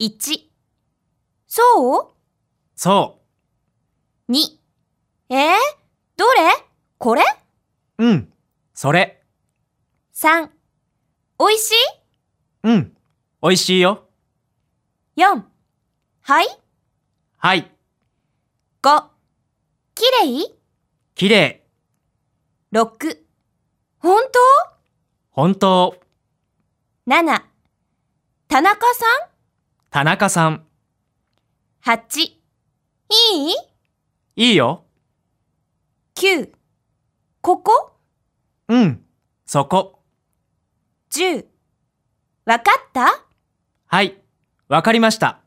1、そう？そ ?2、えー、どれ？これ？う。うん。それ。?3、おいしい？うん。おいしいよ。?4、はい？はい。?5、きれいきれい。?6、本本当。当 ?7、田中さん？田中さん。?8、いい？いいよ。?9、ここ？うん。そこ。?10、わかった？はい。わかりました。